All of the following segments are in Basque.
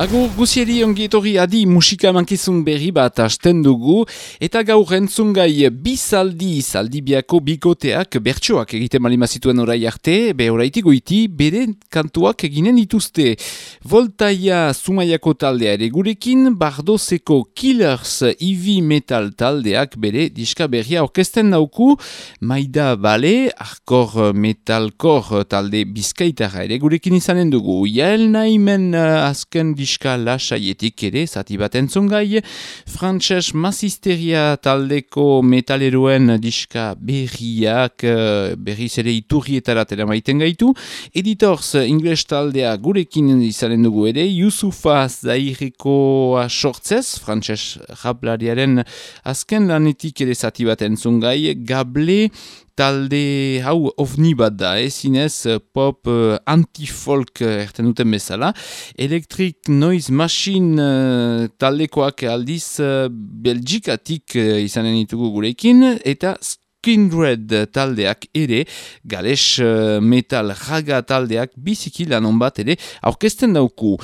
Agur guzieri ongi etorri adi musika mankizun berri bat hasten dugu eta gaur entzun gai bizaldi zaldibiako bikoteak bertsoak egiten malima zituen orai arte, be oraitik goiti bere kantuak eginen dituzte. Voltaia Zumaiako taldea ere gurekin, Bardozeko Killers Ivi Metal taldeak bere diska berria orkesten nauku, Maida Bale, Arkor Metalkor talde bizkaitara ere gurekin izanen dugu. Jael naimen uh, azken diska lasaietik ere, zati bat entzun gai, Frantses Masisteria taldeko metaleroen diska berriak, uh, berriz ere iturrietara tera maiten gaitu, Editors Ingles taldea gurekin izanen dugu ere, Yusufa Zairikoa sortzez, Frantses raplariaren azken lanetik ere zati bat entzun gai, Gable talde hau ovni bat da, eh? zinez pop uh, anti-folk uh, erten duten bezala. Electric Noise Machine uh, taldekoak aldiz uh, belgikatik uh, izanen ditugu gurekin, eta Kindred taldeak ere, gales uh, metal raga taldeak biziki lanon bat ere, aurkezten dauku.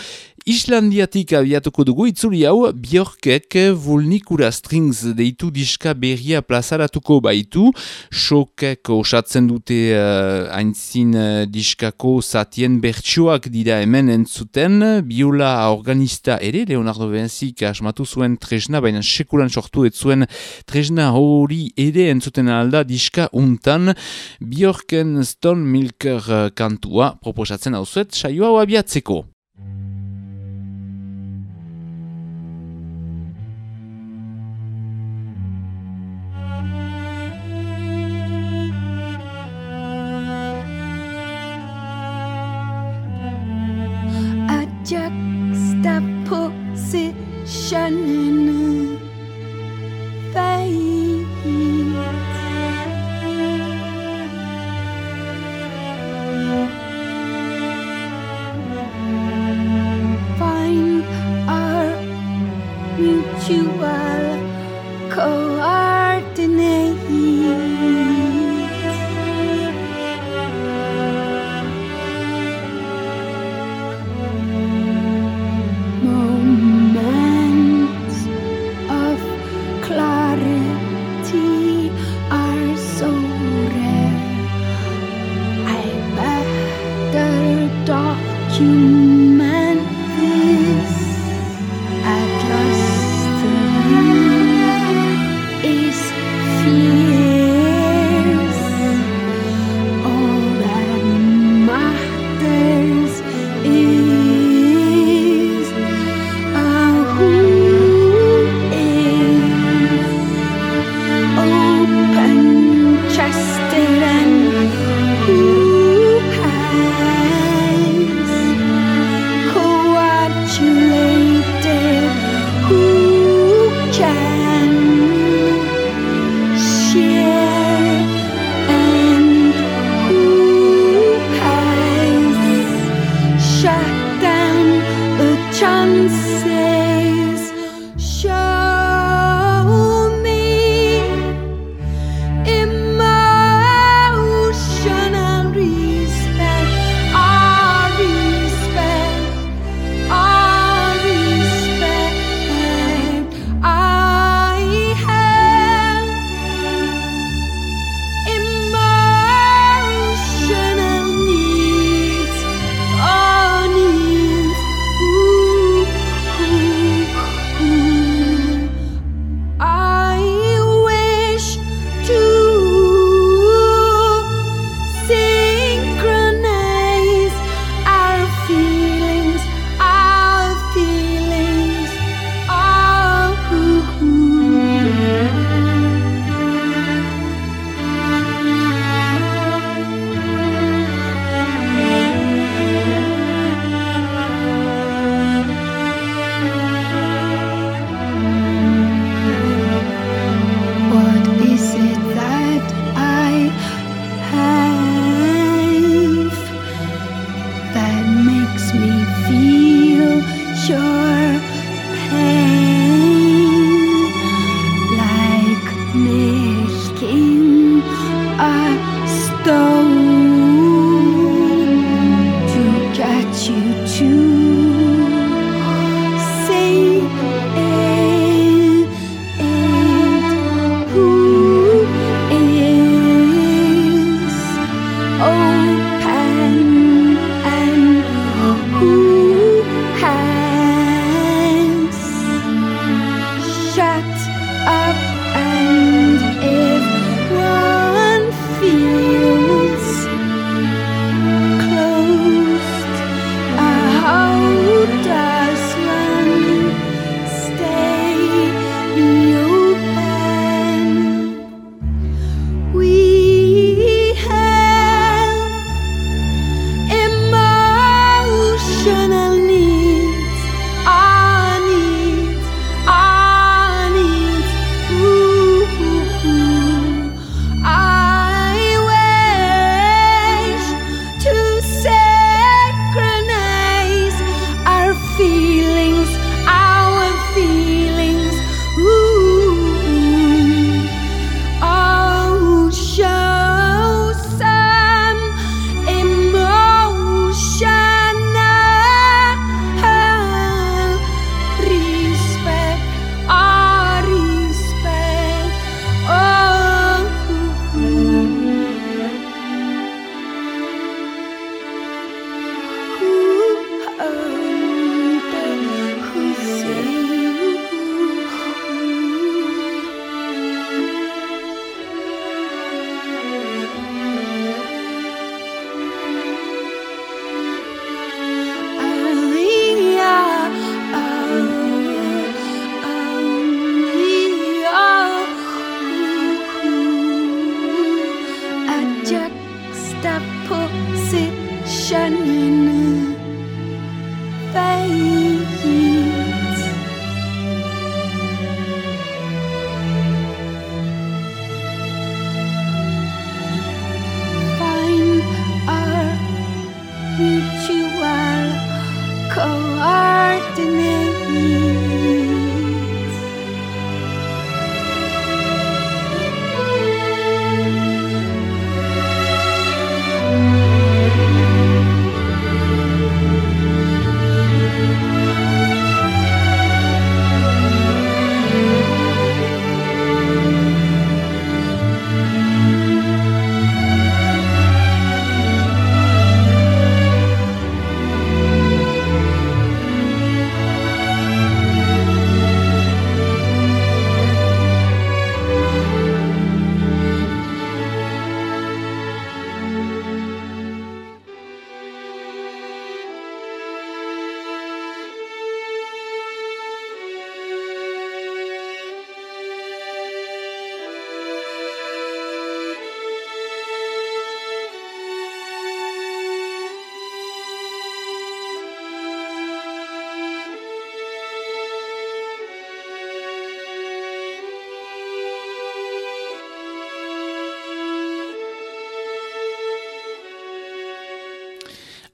Islandiatik abiatuko dugu itzuli hau Bjorkek vulnikura strings deitu diska berria plazaratuko baitu. Shokek osatzen dute uh, aintzin uh, diskako zatien bertsuak dira hemen entzuten. Biola organista ere, Leonardo Benzik asmatu zuen tresna, baina sekulan sortu ez zuen tresna hori ere entzuten alda diska untan. Bjorken Stone Milker kantua proposatzen hau zuet, saio hau abiatzeko.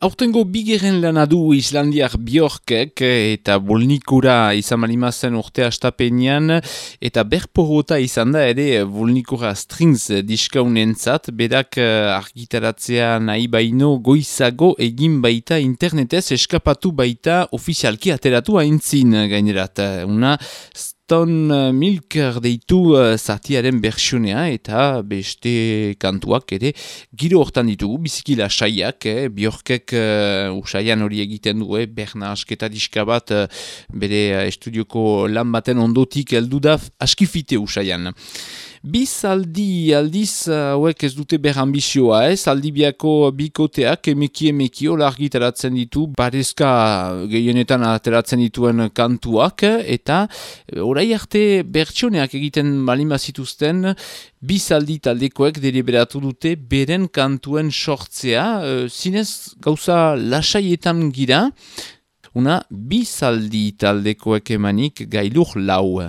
Aurtengo bigeren lana du Islandiar Bjorkek eta Volnikura izan malimazen urte astapenean eta berporota izan da ere Volnikura Strings diskaunentzat berak eh, argitaratzea nahi baino goizago egin baita internetez eskapatu baita ofizialki ateratu haintzin gainerat. Una Stone Milker deitu uh, zatiaren bersionea eta beste kantuak ere giro hortan ditugu, biziki lasaiak, eh? Bjorkek uh, usaian hori egiten du, eh? berna asketa diska bat uh, bere uh, estudioko lan baten ondotik heldu da askifite usaian. Biz aldi aldiz hauek ez dute ber ambizioa, ez? Aldibiako bikoteak emeki emeki hola argitaratzen ditu, barezka gehienetan ateratzen dituen kantuak, eta orai arte bertsioneak egiten balima zituzten, bizaldi taldekoek deliberatu dute beren kantuen sortzea, zinez gauza lasaietan gira, una bizaldi taldekoek emanik gailur lau.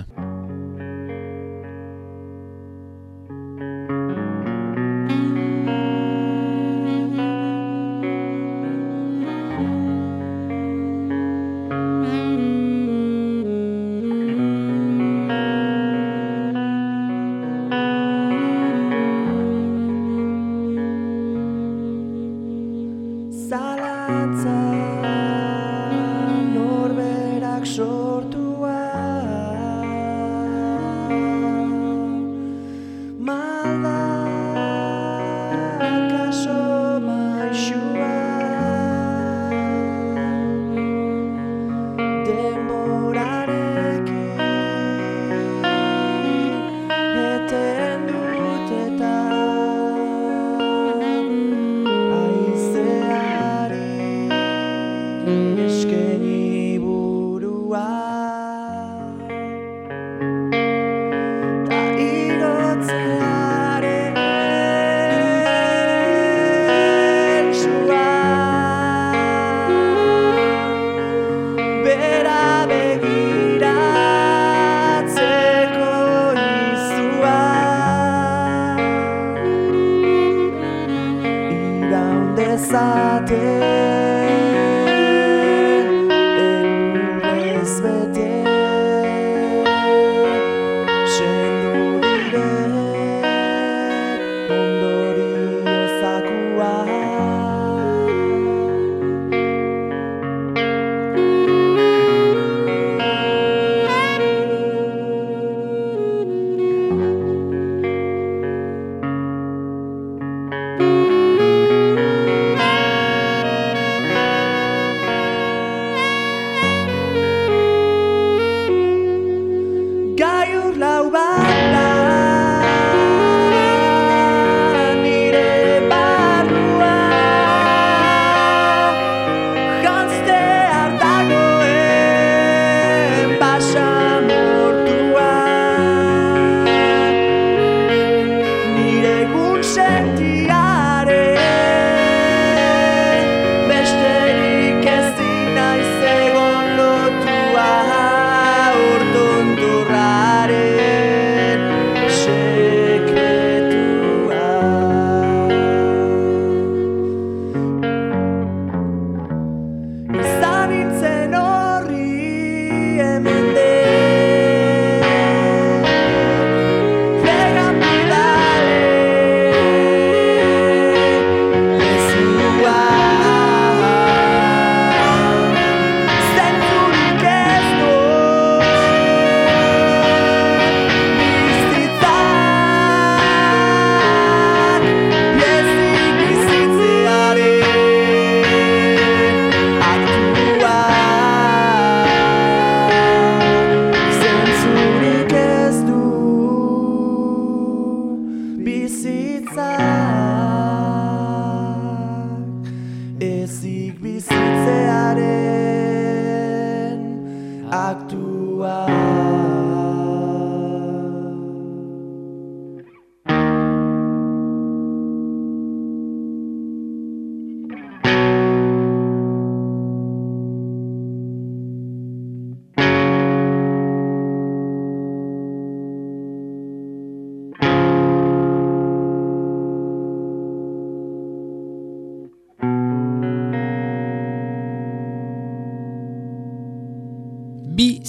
começar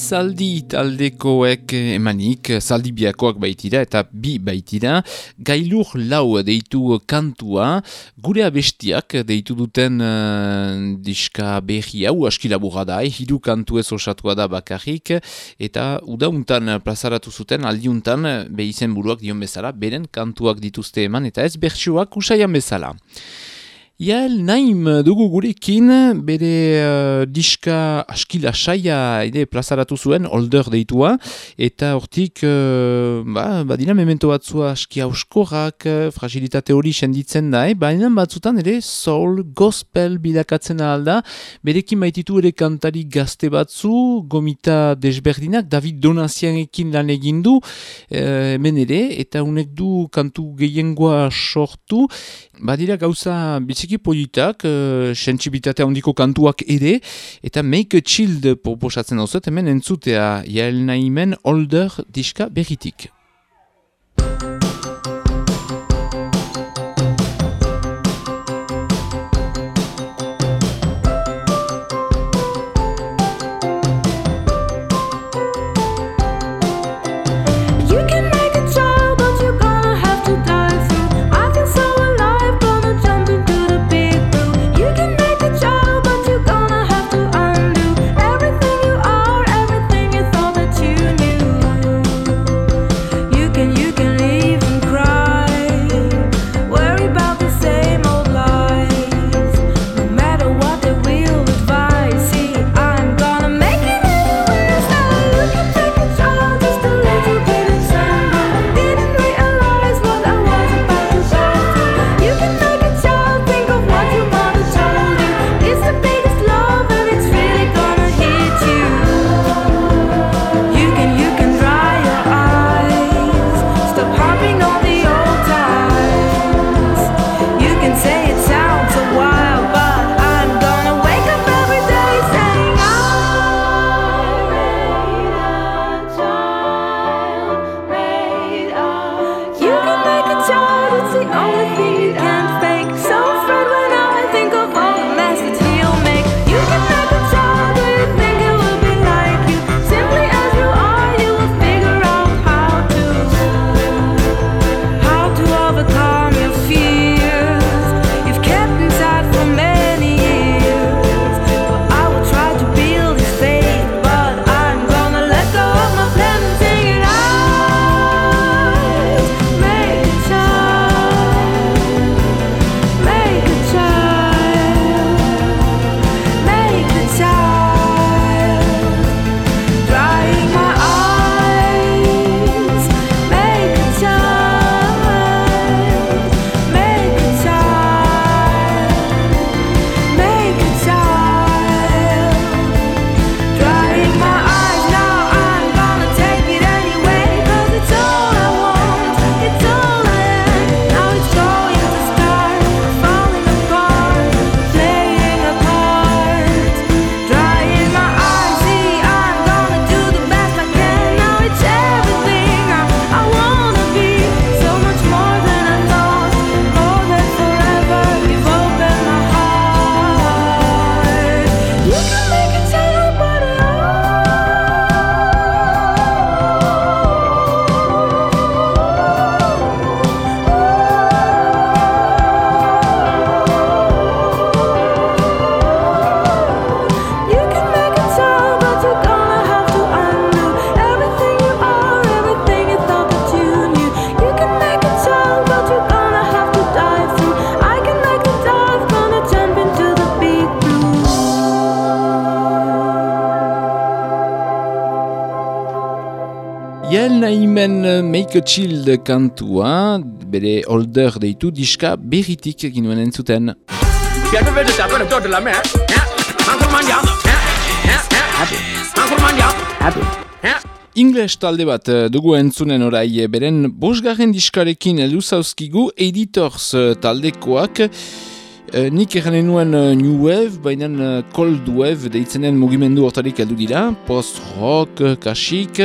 zaldi taldekoek emanik, zaldi biakoak baitira eta bi baitira, gailur lau deitu kantua, gure abestiak deitu duten uh, diska berri hau aski laburra da, eh? hiru kantu ez osatua da bakarrik, eta udauntan plazaratu zuten aldiuntan be izen buruak dion bezala, beren kantuak dituzte eman eta ez bertsioak usaian bezala. Jael Naim dugu gurekin, bere uh, diska askila saia ere plazaratu zuen, older deitua, eta hortik, uh, ba, badina memento batzua aski hauskorrak, uh, fragilitate hori senditzen da, eh? baina batzutan ere soul, gospel bilakatzen alda, berekin baititu ere kantari gazte batzu, gomita desberdinak, David Donazianekin lan egin du, uh, hemen ere, eta unek du kantu gehiengoa sortu, badira gauza biziki politak, uh, sentsibilitate handiko kantuak ere, eta Make a Child proposatzen dauzet, hemen entzutea Yael Naimen Older diska berritik. Take a Child kantua, bere older deitu diska berritik ginuen entzuten. Ingles talde bat eh, dugu entzunen orai eh, beren bosgarren diskarekin elduzauzkigu editors eh, taldekoak eh, nik eranen nuen eh, New Wave, baina eh, Cold Wave deitzenen mugimendu hortarik heldu dira, post-rock, kasik,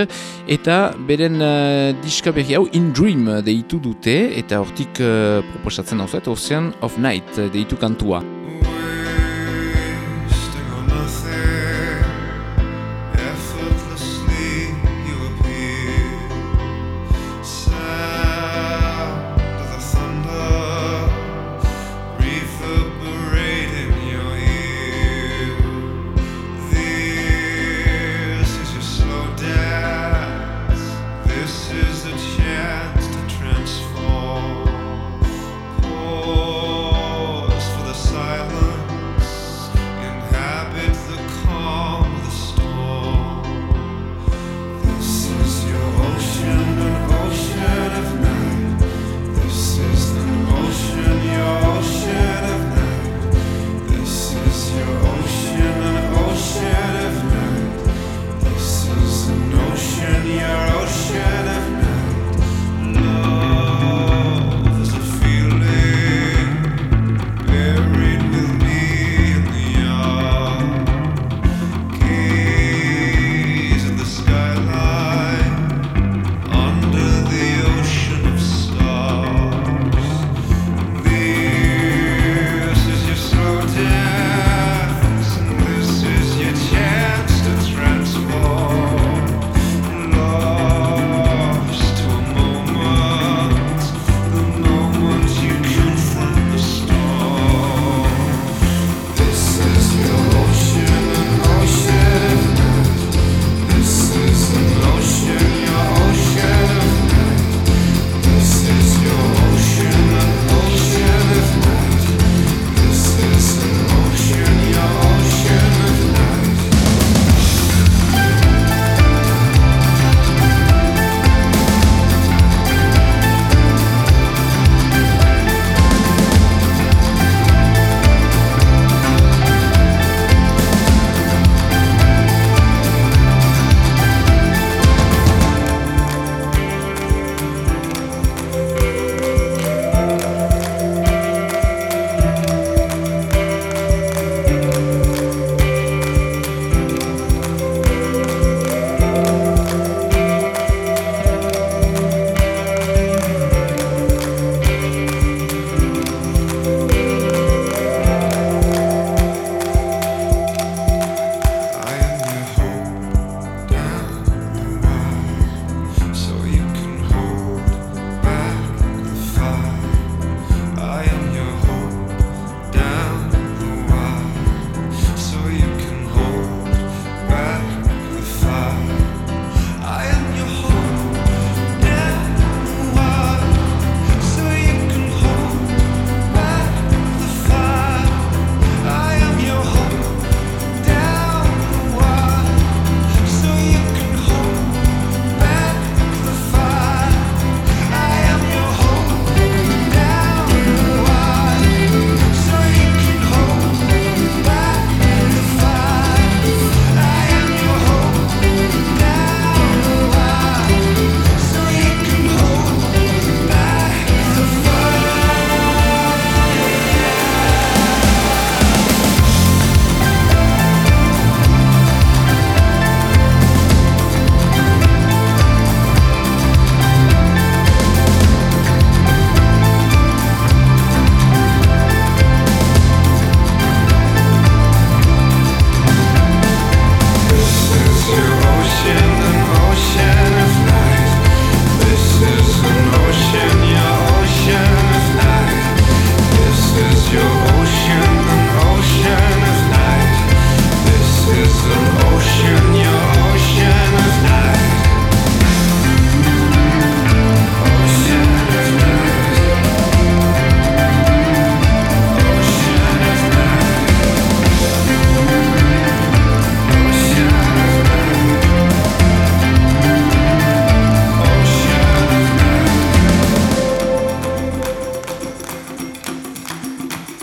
eta beren eh, diska berri hau In Dream deitu dute, eta hortik eh, proposatzen hau zuet, Ocean of Night deitu kantua.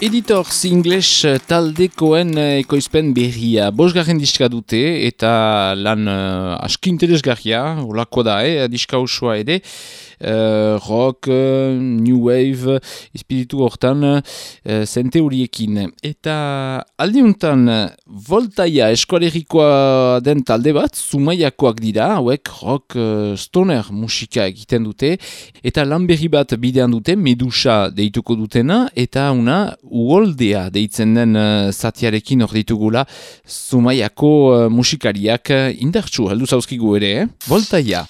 Editors English taldekoen eh, ekoizpen berria. Bosgarren diska dute eta lan uh, aski interesgarria, olako da, eh, diska usua ere. Uh, rock, uh, new wave, espiritu hortan, uh, zente horiekin. Eta aldiuntan, voltaia eskualerikoa den talde bat, zumaiakoak dira, hauek rock uh, stoner musika egiten dute, eta lan bat bidean dute, medusa deituko dutena, eta una uoldea deitzen den uh, zatiarekin hor ditugula, zumaiako uh, musikariak indartsu, heldu zauzkigu ere, eh? Voltaia.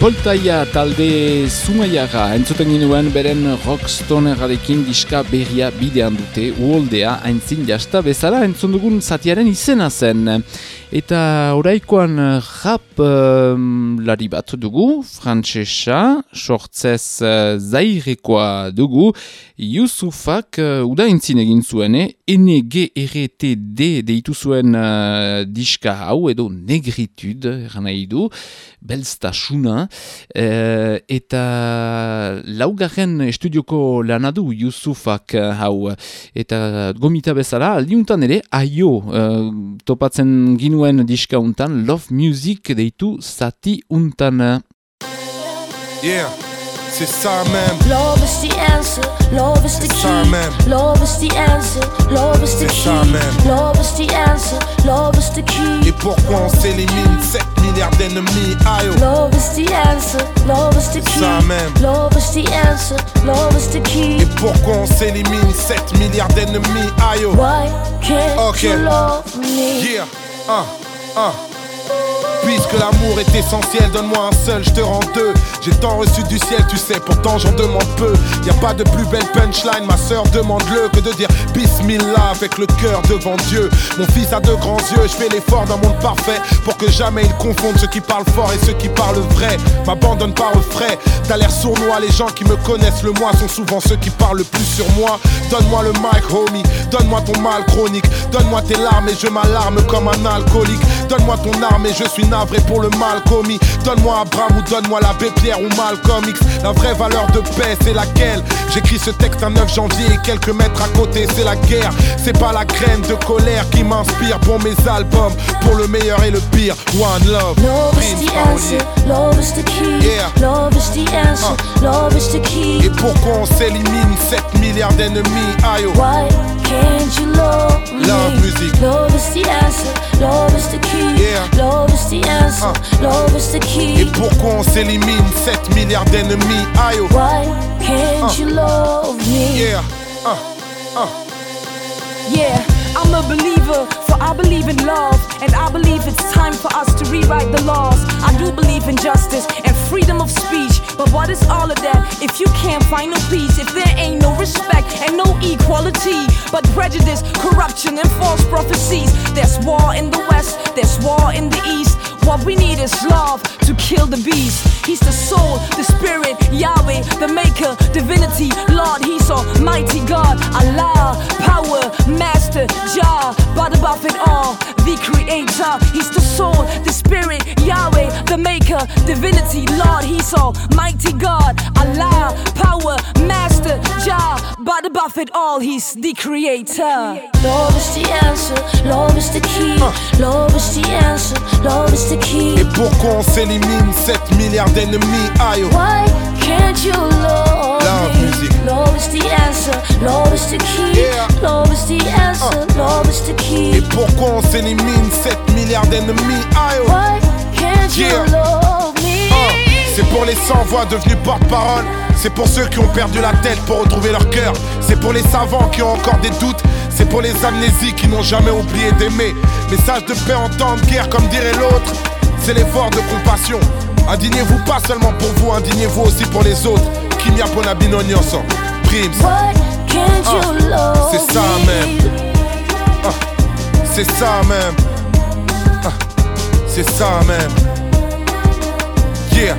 Poltaia talde Zumaiara entzuten ginuen beren rockstonerarekin diska berria bidean dute uoldea aintzin jasta bezala entzun dugun zatiaren izena zen. Eta oraikoan rap um, lari bat dugu, frantsesa, sortzez uh, zairekoa dugu, Yusufak uh, uda entzin egin zuen, eh? NGRTD deitu zuen uh, diska hau edo negritude, eran nahi du, belztasuna, uh, eta laugarren estudioko lanadu Yusufak uh, hau, eta gomita bezala, aldiuntan ere, aio uh, topatzen ginuen diska untan, Love Music deitu zati untan. Yeah, c'est ça même. Love is the answer, love is the ça key. même. Love is the answer, love is the ça key. même. Love is the answer, love is the key. Et pourquoi on s'élimine 7 milliards d'ennemis oh. Love is the answer, love is the key. Ça même. Love is the answer, love is the key. Et pourquoi on s'élimine 7 milliards d'ennemis oh. Why can't Ok. you love me? Yeah, 啊啊 Puisque l'amour est essentiel, donne-moi un seul, je te rends deux. J'ai tant reçu du ciel, tu sais, pourtant j'en demande peu. Y a pas de plus belle punchline, ma sœur demande-le que de dire Bismillah avec le cœur devant Dieu. Mon fils a de grands yeux, je fais l'effort d'un monde parfait pour que jamais il confonde ceux qui parlent fort et ceux qui parlent vrai. M'abandonne pas au frais, t'as l'air sournois, les gens qui me connaissent le moins sont souvent ceux qui parlent le plus sur moi. Donne-moi le mic, homie, donne-moi ton mal chronique, donne-moi tes larmes et je m'alarme comme un alcoolique. Donne-moi ton arme et je suis navré pour le mal commis. Donne-moi Abraham ou donne-moi l'abbé Pierre ou Malcolm X. La vraie valeur de paix, c'est laquelle? J'écris ce texte un 9 janvier et quelques mètres à côté, c'est la guerre. C'est pas la graine de colère qui m'inspire pour mes albums, pour le meilleur et le pire. One love, Love is Prince the Parolier. answer, love is the key. Yeah. Love is the answer, love is the key. Et pourquoi on s'élimine 7 milliards d'ennemis? Aïe oh. Why? Can't you love me? Love music. Love is the answer, love is the key. Yeah. Love is the answer, love is the Et key. pourquoi on s'élimine? 7 milliards d'ennemis Aïe oh. Why can't you love me? Yeah, uh, uh. Yeah, I'm a believer, for I believe in love, and I believe it's time for us to rewrite the laws. I do believe in justice and freedom of speech, but what is all of that if you can't find no peace, if there ain't no respect and no equality, but prejudice, corruption, and false prophecies? There's war in the west, there's war in the east. What we need is love to kill the beast. He's the soul, the spirit, Yahweh, the maker, divinity, Lord. He's almighty God, Allah, power, master, Jah, but above it all, the creator. He's the soul, the spirit, Yahweh, the maker, divinity, Lord. He's almighty God, Allah, power, master, Jah, but above it all, he's the creator. Love is the answer, love is the key. Love is the answer, love is the Et pourquoi on s'élimine 7 milliards d'ennemis? Aïe. Why can't you love Love me? music. Love is the answer, love is the key. Yeah. Love is the answer, love is the key. Et pourquoi on s'élimine 7 milliards d'ennemis? Aïe. Why can't you Yeah. love me? Ah, C'est pour les sans-voix devenus porte-parole. C'est pour ceux qui ont perdu la tête pour retrouver leur cœur. C'est pour les savants qui ont encore des doutes. C'est pour les amnésiques qui n'ont jamais oublié d'aimer. Message de paix en temps de guerre, comme dirait l'autre. C'est l'effort de compassion. Indignez-vous pas seulement pour vous, indignez-vous aussi pour les autres. Kimia Bonabino Nyonso. Prims. Why can't Ah, you love c'est ça me? même. Ah, c'est ça même. Ah, c'est ça même. Yeah,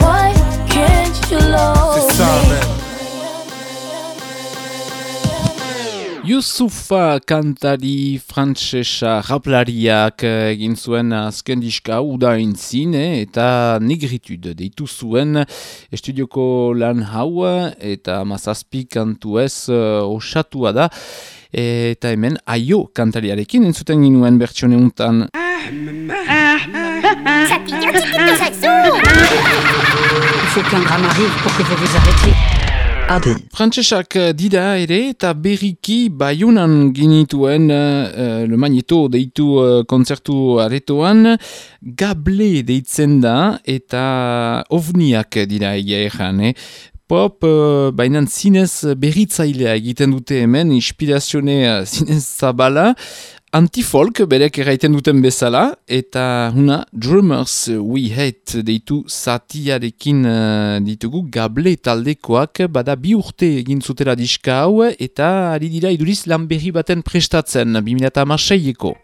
Why can't you love c'est ça me? même. Yusufa kantari frantsesa raplariak eh, egin zuen azken diska uda intzin eh, eta negritude deitu zuen estudioko lan hau eta mazazpi kantu ez eh, osatua da eta hemen aio kantariarekin entzuten ginuen bertsione untan. Il faut qu'un drame arrive pour que vous vous arrêtiez. Frantsesak eh, dira ere eta berriki baiunan ginituen uh, Le Magneto deitu uh, kontzertu aretoan. Gable deitzen da eta ovniak dira egia ejan, eh? Pop, uh, bainan zinez berritzailea egiten dute hemen, inspirazione zinez zabala, antifolk, berek erraiten duten bezala, eta huna Drummers We Hate deitu zatiarekin uh, ditugu gable taldekoak, bada bi urte egin zutela diska hau, eta ari dira iduriz lan berri baten prestatzen, 2006eko.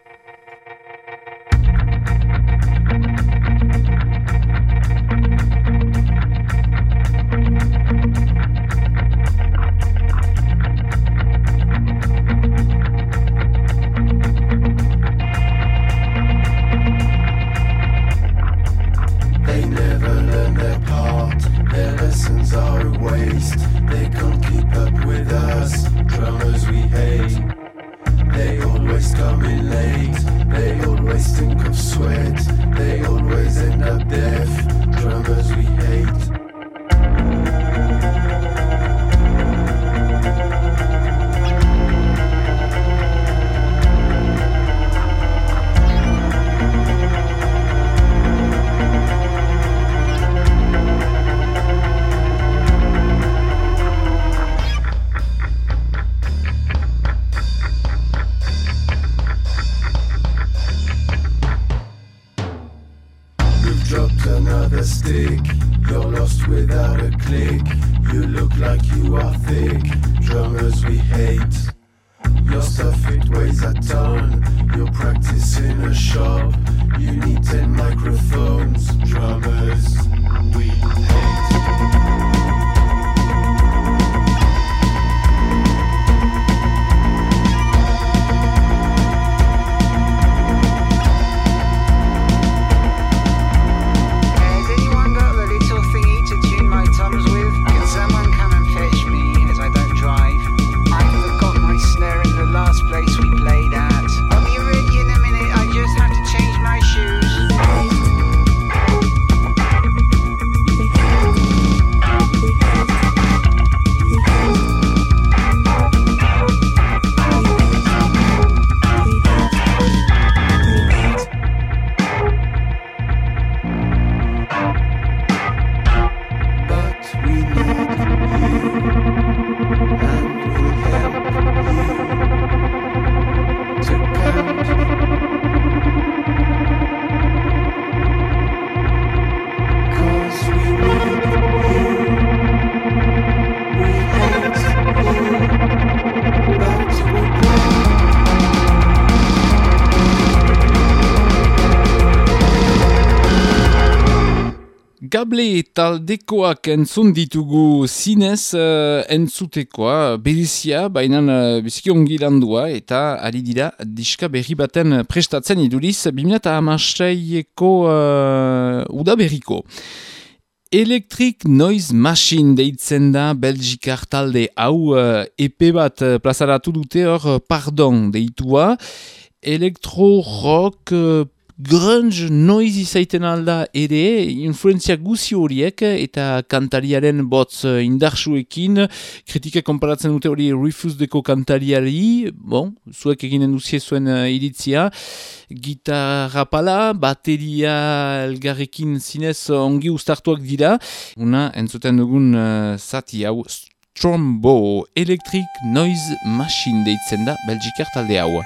Gable taldekoak entzun ditugu zinez uh, entzutekoa, berizia, baina uh, biziki ongi landua, eta ari dira diska berri baten prestatzen iduriz, 2006eko uh, udaberriko. Electric Noise Machine deitzen da Belgikar talde hau uh, EP bat plazaratu dute hor pardon deitua. Electro rock uh, grunge noise izaiten alda ere, influenzia guzi horiek eta kantariaren botz uh, indarsuekin, kritika konparatzen dute hori Refuse deko kantariari, bon, zuek eginen duzie zuen uh, iritzia, gitarra pala, bateria elgarrekin zinez ongi ustartuak dira, una entzuten dugun uh, zati hau Strombo Electric Noise Machine deitzen da Belgikar talde hau.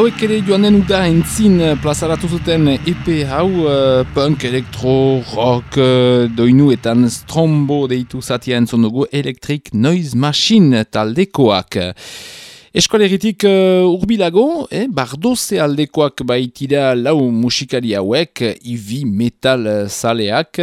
Hauek ere joan den uda entzin eh, plazaratu zuten EP hau uh, punk, elektro, rock, uh, doinuetan strombo deitu zatia entzun dugu Electric Noise Machine taldekoak. Eskoleritik uh, urbilago, eh, bardoze aldekoak baitira lau musikari hauek, ivi metal zaleak.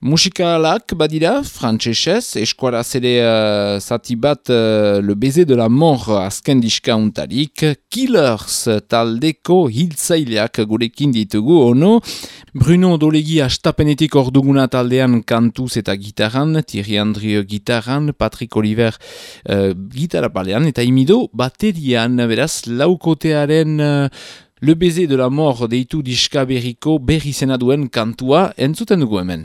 Musikalak badira, frantzesez, eskuara zere uh, zati bat uh, le beze de la mor azken diska untarik, Killers taldeko hiltzaileak gurekin ditugu, ono, Bruno Dolegi astapenetik orduguna taldean kantuz eta gitaran, Thierry Andrio gitaran, Patrick Oliver uh, gitarra palean, eta imido baterian, beraz, laukotearen uh, Le baiser de la mort deitu diska berriko berri zena duen kantua entzuten dugu hemen.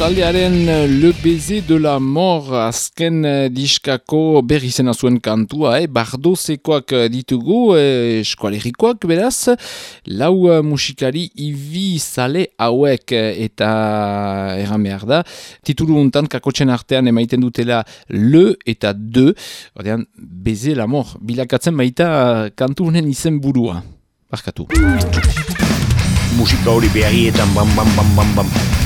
Taldearen eh, Le Baiser de la Mort azken eh, diskako berri zena zuen kantua, eh? bardozekoak eh, ditugu, eh, eskualerikoak beraz, lau musikari ibi zale hauek eta erran behar da, titulu untan kakotxen artean emaiten dutela Le eta De, ordean Baiser la Mort, bilakatzen baita kantu honen izen burua, barkatu. Musika hori beharietan bam bam bam bam bam.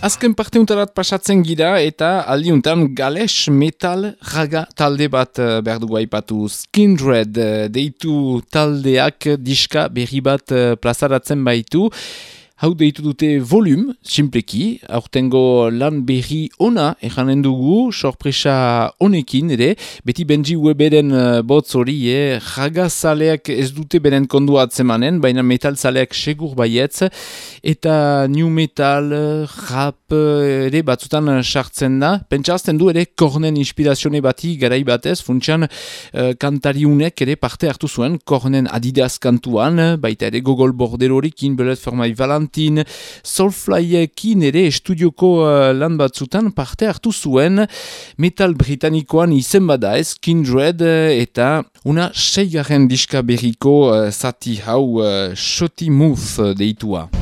Azken parte untarat pasatzen gira eta aldiuntan gales metal raga talde bat uh, behar dugu aipatu Skindred uh, deitu taldeak diska berri bat uh, plazaratzen baitu. Hau deitu dute volum, simpleki, aurtengo lan berri ona ejanen dugu, sorpresa honekin ere, beti Benji Weberen uh, botz hori, eh, jagazaleak ez dute beren kondua atzemanen, baina metalzaleak segur baietz, eta new metal, rap ere batzutan sartzen da, pentsazten du ere kornen inspirazione bati garai batez, funtsian uh, kantariunek ere parte hartu zuen, kornen adidaz kantuan, baita ere gogol borderorikin, belet formai valant, Valentin Soulflyekin ere estudioko uh, lan batzutan parte hartu zuen metal britanikoan izen bada ez Kindred uh, eta una seigaren diska berriko uh, zati hau uh, Shoti Move uh, deitua.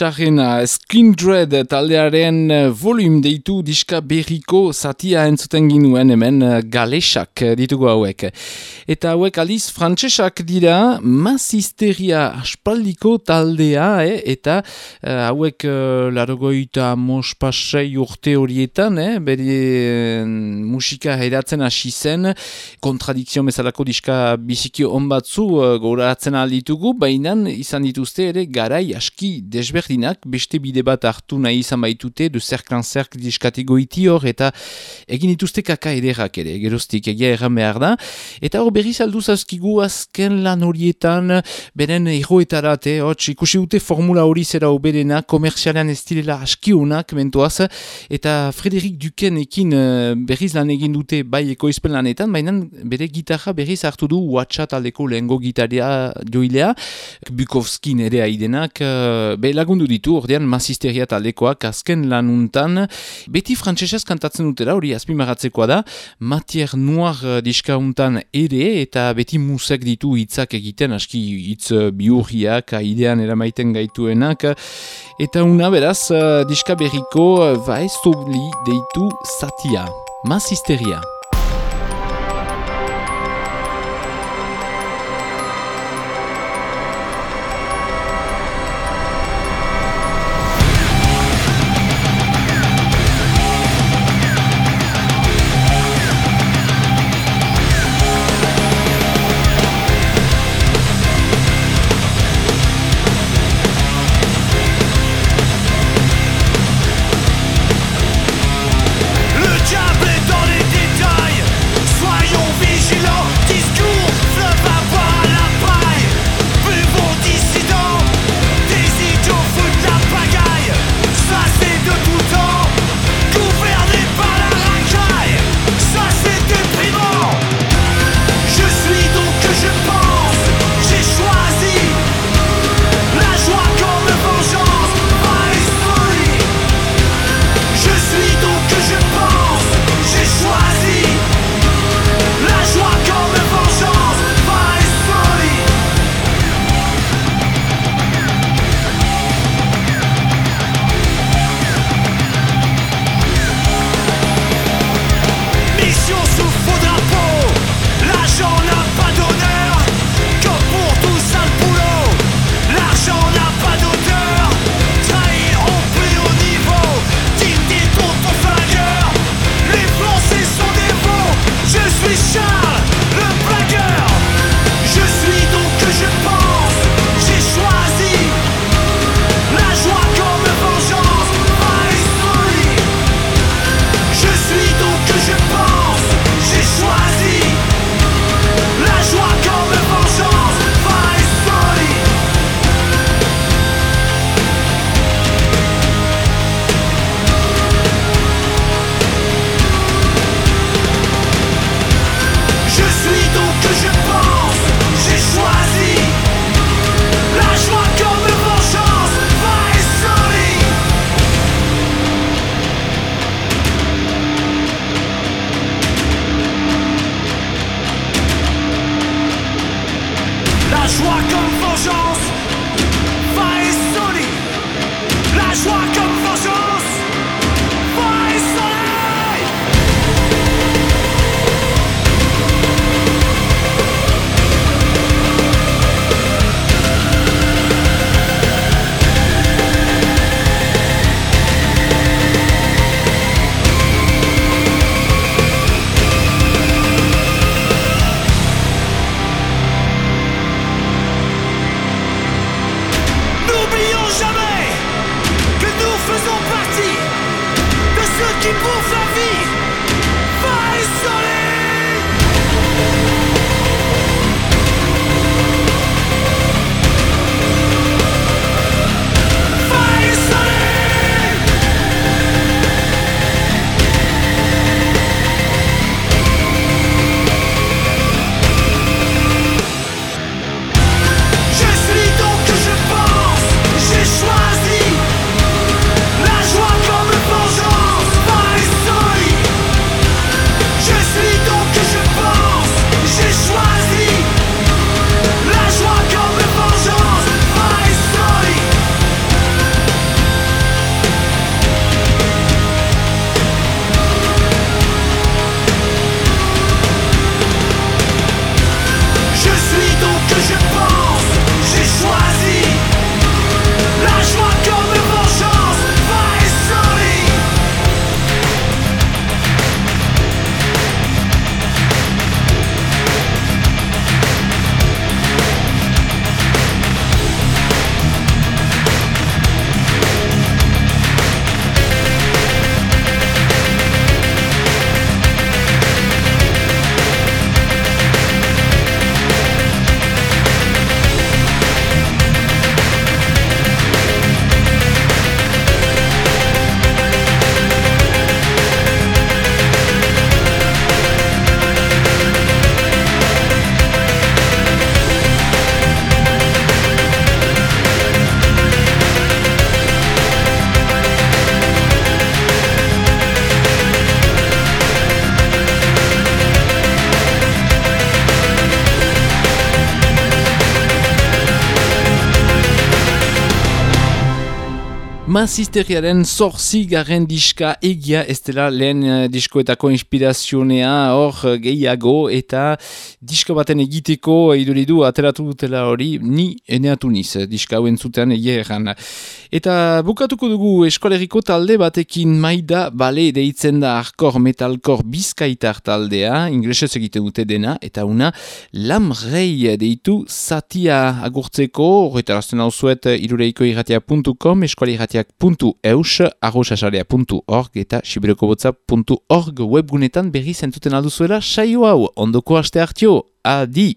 Txarrena, Skindred taldearen eh, volum deitu diska berriko zatia entzuten ginuen hemen eh, galesak ditugu hauek. Eta hauek aliz frantsesak dira mazisteria aspaldiko taldea, eh? eta uh, hauek uh, larogoita mospasei urte horietan, eh? beri musika heratzen hasi zen, kontradikzio bezalako diska biziki onbatzu uh, goratzen alditugu, baina izan dituzte ere garai aski talde desberdinak beste bide bat hartu nahi izan baitute de zerklan zerk diskategoiti hor eta egin dituzte kaka ederrak ere, geroztik egia erran behar da. Eta hor berriz alduz azkigu azken lan horietan beren erroetarate, hotz ikusi dute formula hori zera oberena, komerzialean ez direla askiunak mentuaz, eta Frederik Duken uh, berriz lan egin dute bai ekoizpen lanetan, baina bere gitarra berriz hartu du WhatsApp taldeko lehengo gitaria joilea, Bukowski nere aidenak, uh, be lagundu ditu, ordean masisteria taldekoak azken lanuntan, beti frantsesez kantatzen dutela, hori azpimaratzekoa da, Matier Noir uh, diskauntan ere, eta beti musek ditu hitzak egiten, aski hitz uh, biurriak, aidean eramaiten gaituenak, eta una beraz, uh, diska berriko, vaestobli deitu satia, masisteria. Mazisteriaren zorzi garen diska egia ez dela lehen uh, diskoetako inspirazionea hor uh, gehiago eta diska baten egiteko iduridu ateratu dutela hori ni eneatu niz uh, diska hauen zutean egia erran. Eta bukatuko dugu eskoleriko talde batekin maida bale deitzen da arkor metalkor bizkaitar taldea, inglesez egite dute dena eta una lamrei deitu satia agurtzeko horretarazten hau zuet irureiko irratia.com eskualiratia arrosasalea.org eta siberokobotza.org webgunetan berri zentuten alduzuela saio hau, ondoko aste hartio, adi!